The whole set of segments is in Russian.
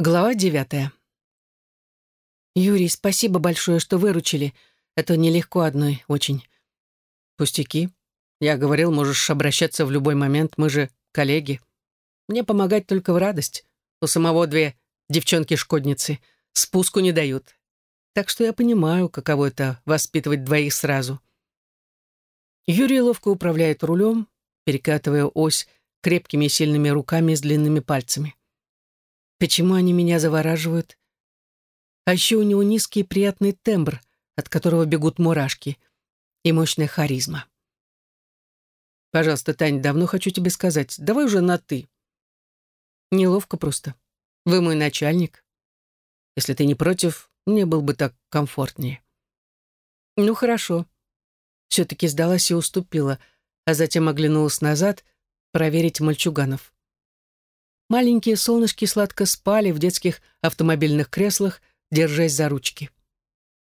Глава девятая. «Юрий, спасибо большое, что выручили. Это нелегко одной, очень». «Пустяки. Я говорил, можешь обращаться в любой момент, мы же коллеги. Мне помогать только в радость. У самого две девчонки-шкодницы. Спуску не дают. Так что я понимаю, каково это — воспитывать двоих сразу». Юрий ловко управляет рулем, перекатывая ось крепкими и сильными руками с длинными пальцами. Почему они меня завораживают? А еще у него низкий приятный тембр, от которого бегут мурашки, и мощная харизма. «Пожалуйста, Тань, давно хочу тебе сказать, давай уже на «ты». Неловко просто. Вы мой начальник. Если ты не против, мне было бы так комфортнее. Ну, хорошо. Все-таки сдалась и уступила, а затем оглянулась назад проверить мальчуганов. Маленькие солнышки сладко спали в детских автомобильных креслах, держась за ручки.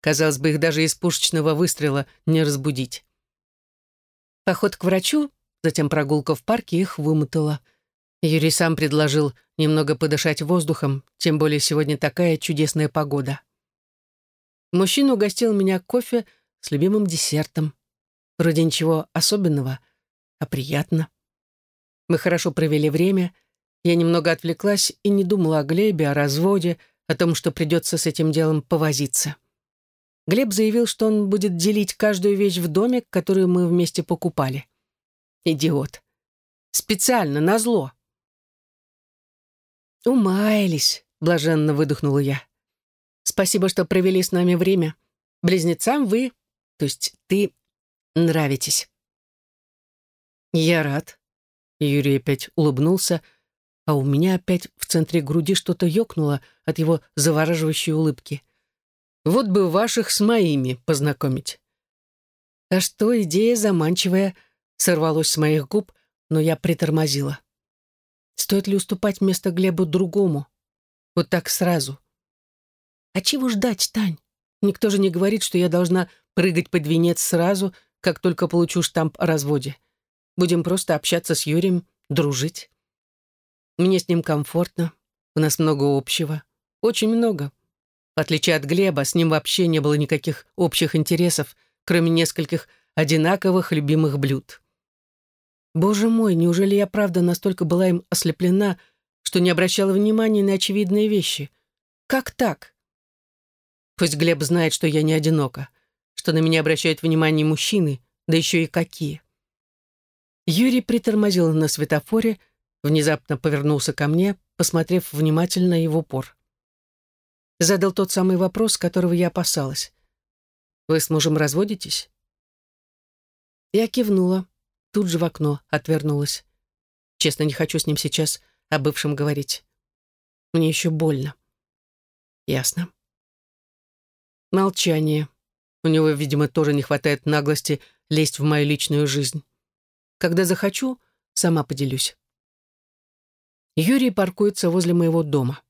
Казалось бы, их даже из пушечного выстрела не разбудить. Поход к врачу, затем прогулка в парке их вымотала. Юрий сам предложил немного подышать воздухом, тем более сегодня такая чудесная погода. Мужчина угостил меня кофе с любимым десертом. Вроде ничего особенного, а приятно. Мы хорошо провели время, я немного отвлеклась и не думала о Глебе, о разводе, о том, что придется с этим делом повозиться. Глеб заявил, что он будет делить каждую вещь в доме, которую мы вместе покупали. Идиот. Специально, назло. «Умаялись», — блаженно выдохнула я. «Спасибо, что провели с нами время. Близнецам вы, то есть ты, нравитесь». «Я рад», — Юрий опять улыбнулся, — а у меня опять в центре груди что-то ёкнуло от его завораживающей улыбки. Вот бы ваших с моими познакомить. А что, идея заманчивая, сорвалось с моих губ, но я притормозила. Стоит ли уступать место Глебу другому? Вот так сразу. А чего ждать, Тань? Никто же не говорит, что я должна прыгать под венец сразу, как только получу штамп о разводе. Будем просто общаться с Юрием, дружить. Мне с ним комфортно, у нас много общего, очень много. В отличие от Глеба, с ним вообще не было никаких общих интересов, кроме нескольких одинаковых любимых блюд. Боже мой, неужели я правда настолько была им ослеплена, что не обращала внимания на очевидные вещи? Как так? Пусть Глеб знает, что я не одинока, что на меня обращают внимание мужчины, да еще и какие. Юрий притормозил на светофоре, внезапно повернулся ко мне, посмотрев внимательно и в упор. Задал тот самый вопрос, которого я опасалась. «Вы с мужем разводитесь?» Я кивнула, тут же в окно отвернулась. Честно, не хочу с ним сейчас о бывшем говорить. Мне еще больно. Ясно. Молчание. У него, видимо, тоже не хватает наглости лезть в мою личную жизнь. Когда захочу, сама поделюсь. Юрий паркуется возле моего дома.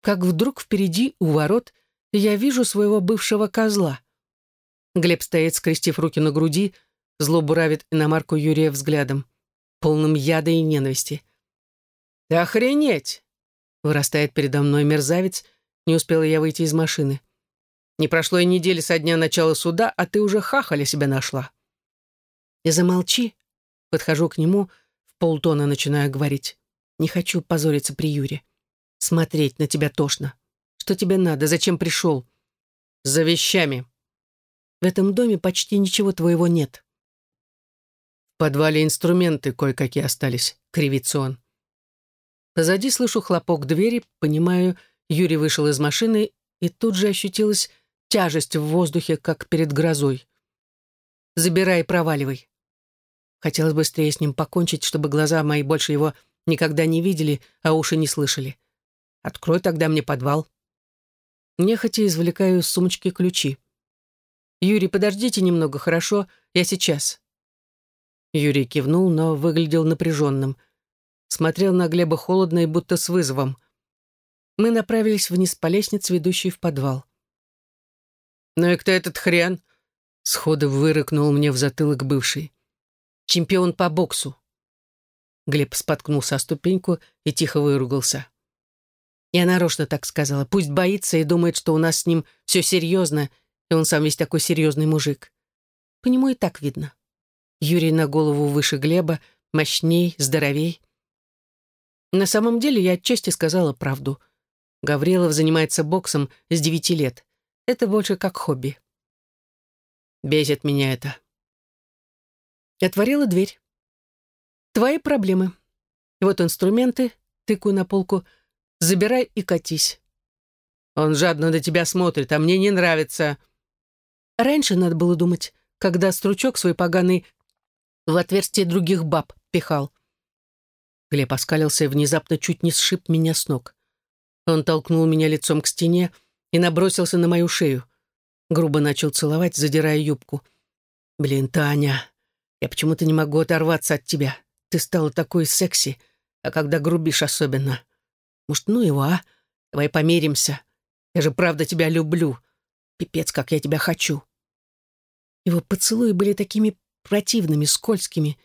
Как вдруг впереди, у ворот, я вижу своего бывшего козла. Глеб стоит, скрестив руки на груди, зло буравит иномарку Юрия взглядом, полным яда и ненависти. «Ты охренеть!» — вырастает передо мной мерзавец, не успела я выйти из машины. «Не прошло и недели со дня начала суда, а ты уже хахаля себя нашла». И замолчи, подхожу к нему, в полтона начинаю говорить. Не хочу позориться при Юре. Смотреть на тебя тошно. Что тебе надо? Зачем пришел? За вещами. В этом доме почти ничего твоего нет. В подвале инструменты кое-какие остались, кривится он. Позади слышу хлопок двери, понимаю, Юрий вышел из машины, и тут же ощутилась тяжесть в воздухе, как перед грозой. «Забирай и проваливай». Хотелось быстрее с ним покончить, чтобы глаза мои больше его никогда не видели, а уши не слышали. Открой тогда мне подвал. Нехотя извлекаю из сумочки ключи. «Юрий, подождите немного, хорошо? Я сейчас». Юрий кивнул, но выглядел напряженным. Смотрел на Глеба холодно и будто с вызовом. Мы направились вниз по лестнице, ведущей в подвал. «Ну и кто этот хрен?» Сходу вырыкнул мне в затылок бывший. «Чемпион по боксу», Глеб споткнулся о ступеньку и тихо выругался. Я нарочно так сказала. Пусть боится и думает, что у нас с ним все серьезно, и он сам весь такой серьезный мужик. По нему и так видно. Юрий на голову выше Глеба, мощней, здоровей. На самом деле я отчасти сказала правду. Гаврилов занимается боксом с девяти лет. Это больше как хобби. Бесит меня это. Отворила дверь. Твои проблемы. Вот инструменты, тыкаю на полку, забирай и катись. Он жадно на тебя смотрит, а мне не нравится. Раньше надо было думать, когда стручок свой поганый в отверстие других баб пихал. Глеб оскалился и внезапно чуть не сшиб меня с ног. Он толкнул меня лицом к стене и набросился на мою шею. Грубо начал целовать, задирая юбку. «Блин, Таня, я почему-то не могу оторваться от тебя. Ты стала такой секси, а когда грубишь особенно. Может, ну его, а? Давай помиримся. Я же правда тебя люблю. Пипец, как я тебя хочу». Его поцелуи были такими противными, скользкими.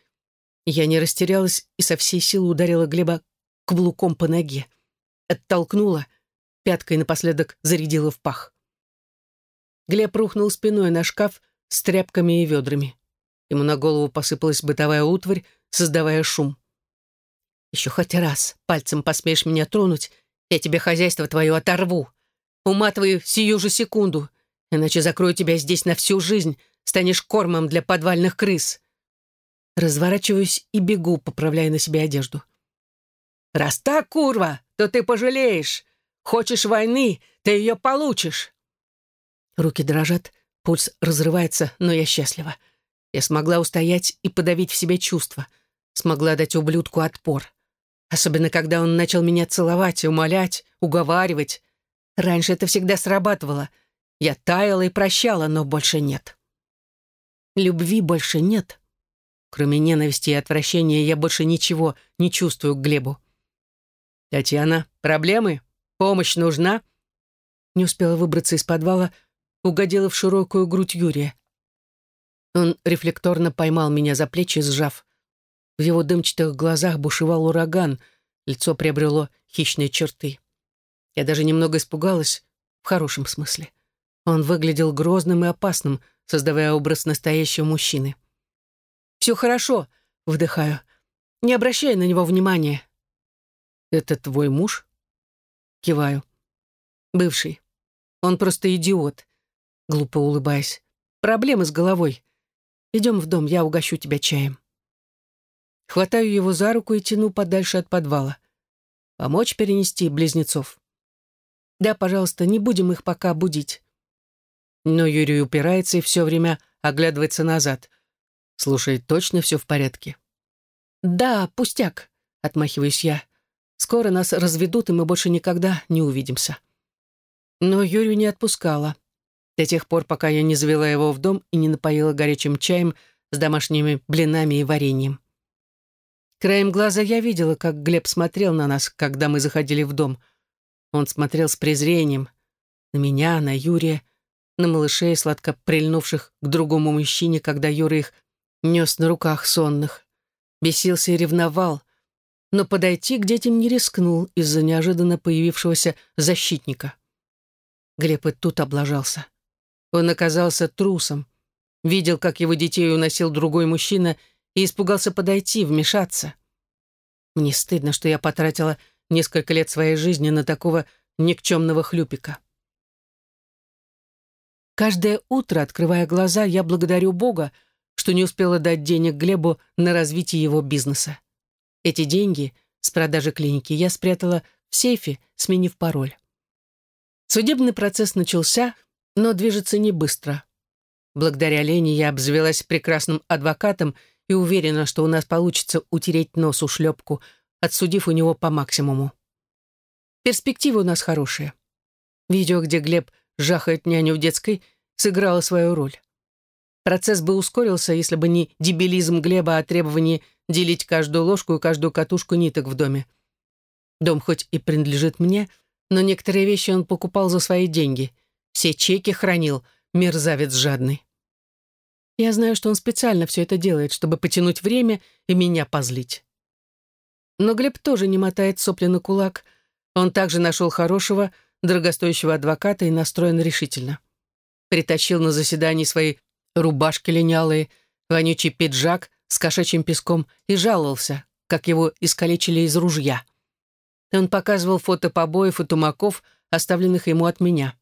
Я не растерялась и со всей силы ударила Глеба каблуком по ноге. Оттолкнула, пяткой напоследок зарядила в пах. Глеб рухнул спиной на шкаф с тряпками и ведрами. Ему на голову посыпалась бытовая утварь, создавая шум. «Еще хоть раз пальцем посмеешь меня тронуть, я тебе хозяйство твое оторву. Уматываю сию же секунду, иначе закрою тебя здесь на всю жизнь, станешь кормом для подвальных крыс». Разворачиваюсь и бегу, поправляя на себе одежду. «Раз так, курва, то ты пожалеешь. Хочешь войны, ты ее получишь». Руки дрожат, пульс разрывается, но я счастлива. Я смогла устоять и подавить в себе чувства. Смогла дать ублюдку отпор. Особенно, когда он начал меня целовать, умолять, уговаривать. Раньше это всегда срабатывало. Я таяла и прощала, но больше нет. Любви больше нет. Кроме ненависти и отвращения я больше ничего не чувствую к Глебу. «Татьяна, проблемы? Помощь нужна?» Не успела выбраться из подвала, угодила в широкую грудь Юрия. Он рефлекторно поймал меня за плечи, сжав. В его дымчатых глазах бушевал ураган, лицо приобрело хищные черты. Я даже немного испугалась, в хорошем смысле. Он выглядел грозным и опасным, создавая образ настоящего мужчины. «Все хорошо», — вдыхаю. «Не обращай на него внимания». «Это твой муж?» Киваю. «Бывший. Он просто идиот», — глупо улыбаясь. «Проблемы с головой. Идем в дом, я угощу тебя чаем». Хватаю его за руку и тяну подальше от подвала. Помочь перенести близнецов? Да, пожалуйста, не будем их пока будить. Но Юрий упирается и все время оглядывается назад. Слушай, точно все в порядке? Да, пустяк, отмахиваюсь я. Скоро нас разведут, и мы больше никогда не увидимся. Но Юрию не отпускала до тех пор, пока я не завела его в дом и не напоила горячим чаем с домашними блинами и вареньем. Краем глаза я видела, как Глеб смотрел на нас, когда мы заходили в дом. Он смотрел с презрением. На меня, на Юрия, на малышей, сладко прильнувших к другому мужчине, когда Юра их нес на руках сонных. Бесился и ревновал, но подойти к детям не рискнул из-за неожиданно появившегося защитника. Глеб и тут облажался. Он оказался трусом. Видел, как его детей уносил другой мужчина и испугался подойти, вмешаться. Мне стыдно, что я потратила несколько лет своей жизни на такого никчемного хлюпика. Каждое утро, открывая глаза, я благодарю Бога, что не успела дать денег Глебу на развитие его бизнеса. Эти деньги с продажи клиники я спрятала в сейфе, сменив пароль. Судебный процесс начался, но движется не быстро. Благодаря Лене я обзавелась прекрасным адвокатом и уверена, что у нас получится утереть нос у шлепку, отсудив у него по максимуму. Перспективы у нас хорошие. Видео, где Глеб жахает няню в детской, сыграло свою роль. Процесс бы ускорился, если бы не дебилизм Глеба о требовании делить каждую ложку и каждую катушку ниток в доме. Дом хоть и принадлежит мне, но некоторые вещи он покупал за свои деньги — все чеки хранил, мерзавец жадный. Я знаю, что он специально все это делает, чтобы потянуть время и меня позлить. Но Глеб тоже не мотает сопли на кулак. Он также нашел хорошего, дорогостоящего адвоката и настроен решительно. Притащил на заседание свои рубашки линялые, вонючий пиджак с кошачьим песком и жаловался, как его искалечили из ружья. Он показывал фото побоев и тумаков, оставленных ему от меня.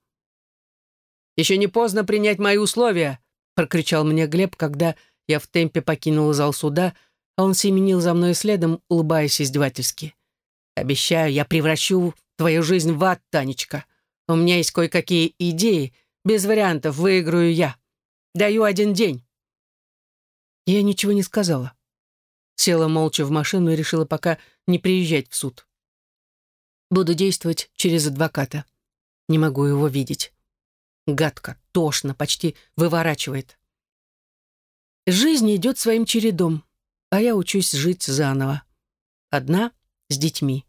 «Еще не поздно принять мои условия!» — прокричал мне Глеб, когда я в темпе покинула зал суда, а он семенил за мной следом, улыбаясь издевательски. «Обещаю, я превращу твою жизнь в ад, Танечка. У меня есть кое-какие идеи, без вариантов выиграю я. Даю один день». Я ничего не сказала. Села молча в машину и решила пока не приезжать в суд. Буду действовать через адвоката. Не могу его видеть. Гадко, тошно, почти выворачивает. Жизнь идет своим чередом, а я учусь жить заново. Одна, с детьми.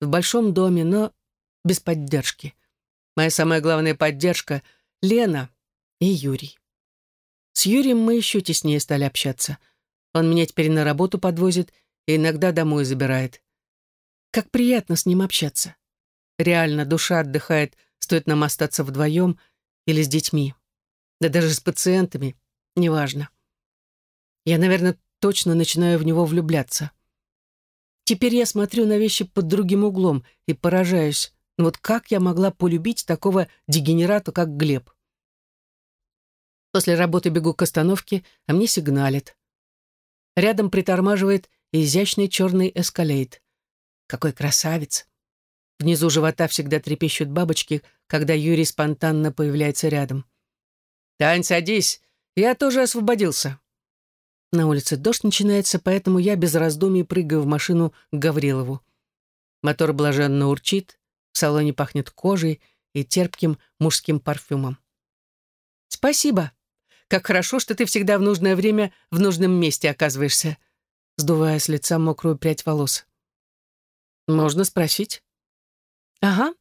В большом доме, но без поддержки. Моя самая главная поддержка — Лена и Юрий. С Юрием мы еще теснее стали общаться. Он меня теперь на работу подвозит и иногда домой забирает. Как приятно с ним общаться. Реально, душа отдыхает, стоит нам остаться вдвоем или с детьми. Да даже с пациентами, неважно. Я, наверное, точно начинаю в него влюбляться. Теперь я смотрю на вещи под другим углом и поражаюсь. Ну вот как я могла полюбить такого дегенерата, как Глеб? После работы бегу к остановке, а мне сигналит. Рядом притормаживает изящный черный эскалейт. Какой красавец! Внизу живота всегда трепещут бабочки, когда Юрий спонтанно появляется рядом. «Тань, садись, я тоже освободился». На улице дождь начинается, поэтому я без раздумий прыгаю в машину к Гаврилову. Мотор блаженно урчит, в салоне пахнет кожей и терпким мужским парфюмом. «Спасибо. Как хорошо, что ты всегда в нужное время в нужном месте оказываешься», сдувая с лица мокрую прядь волос. «Можно спросить?» «Ага.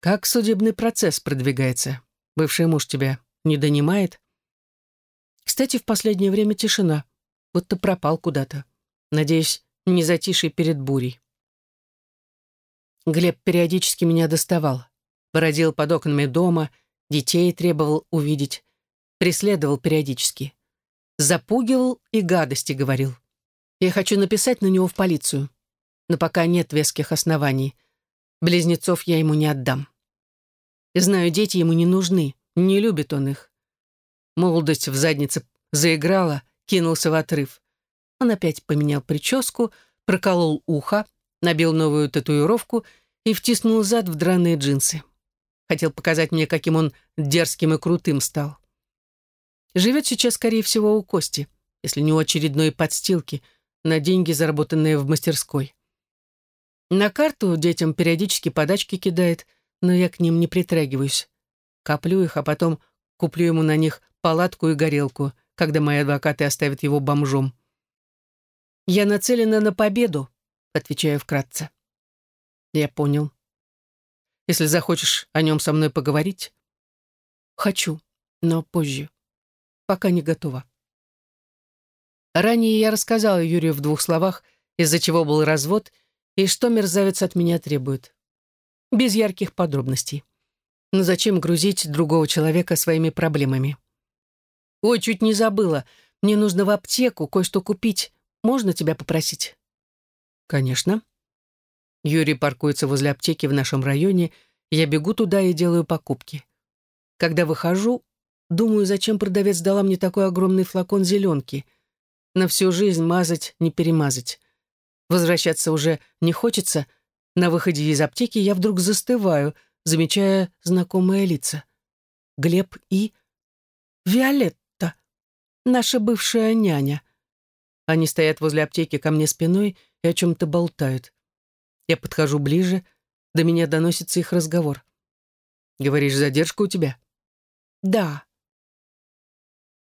Как судебный процесс продвигается? Бывший муж тебя не донимает?» Кстати, в последнее время тишина, будто пропал куда-то. Надеюсь, не затишье перед бурей. Глеб периодически меня доставал. Породил под окнами дома, детей требовал увидеть. Преследовал периодически. Запугивал и гадости говорил. Я хочу написать на него в полицию. Но пока нет веских оснований. Близнецов я ему не отдам. Знаю, дети ему не нужны, не любит он их. Молодость в заднице заиграла, кинулся в отрыв. Он опять поменял прическу, проколол ухо, набил новую татуировку и втиснул зад в драные джинсы. Хотел показать мне, каким он дерзким и крутым стал. Живет сейчас, скорее всего, у Кости, если не у очередной подстилки, на деньги, заработанные в мастерской. На карту детям периодически подачки кидает, но я к ним не притрагиваюсь. Коплю их, а потом куплю ему на них палатку и горелку, когда мои адвокаты оставят его бомжом. «Я нацелена на победу», — отвечаю вкратце. «Я понял. Если захочешь о нем со мной поговорить...» «Хочу, но позже. Пока не готова». Ранее я рассказала Юрию в двух словах, из-за чего был развод и что мерзавец от меня требует. Без ярких подробностей. Но зачем грузить другого человека своими проблемами? «Ой, чуть не забыла. Мне нужно в аптеку кое-что купить. Можно тебя попросить?» «Конечно». Юрий паркуется возле аптеки в нашем районе, я бегу туда и делаю покупки. Когда выхожу, думаю, зачем продавец дала мне такой огромный флакон зеленки. На всю жизнь мазать, не перемазать. Возвращаться уже не хочется. На выходе из аптеки я вдруг застываю, замечая знакомые лица. Глеб и... Виолет наша бывшая няня. Они стоят возле аптеки ко мне спиной и о чем-то болтают. Я подхожу ближе, до меня доносится их разговор. «Говоришь, задержка у тебя?» «Да».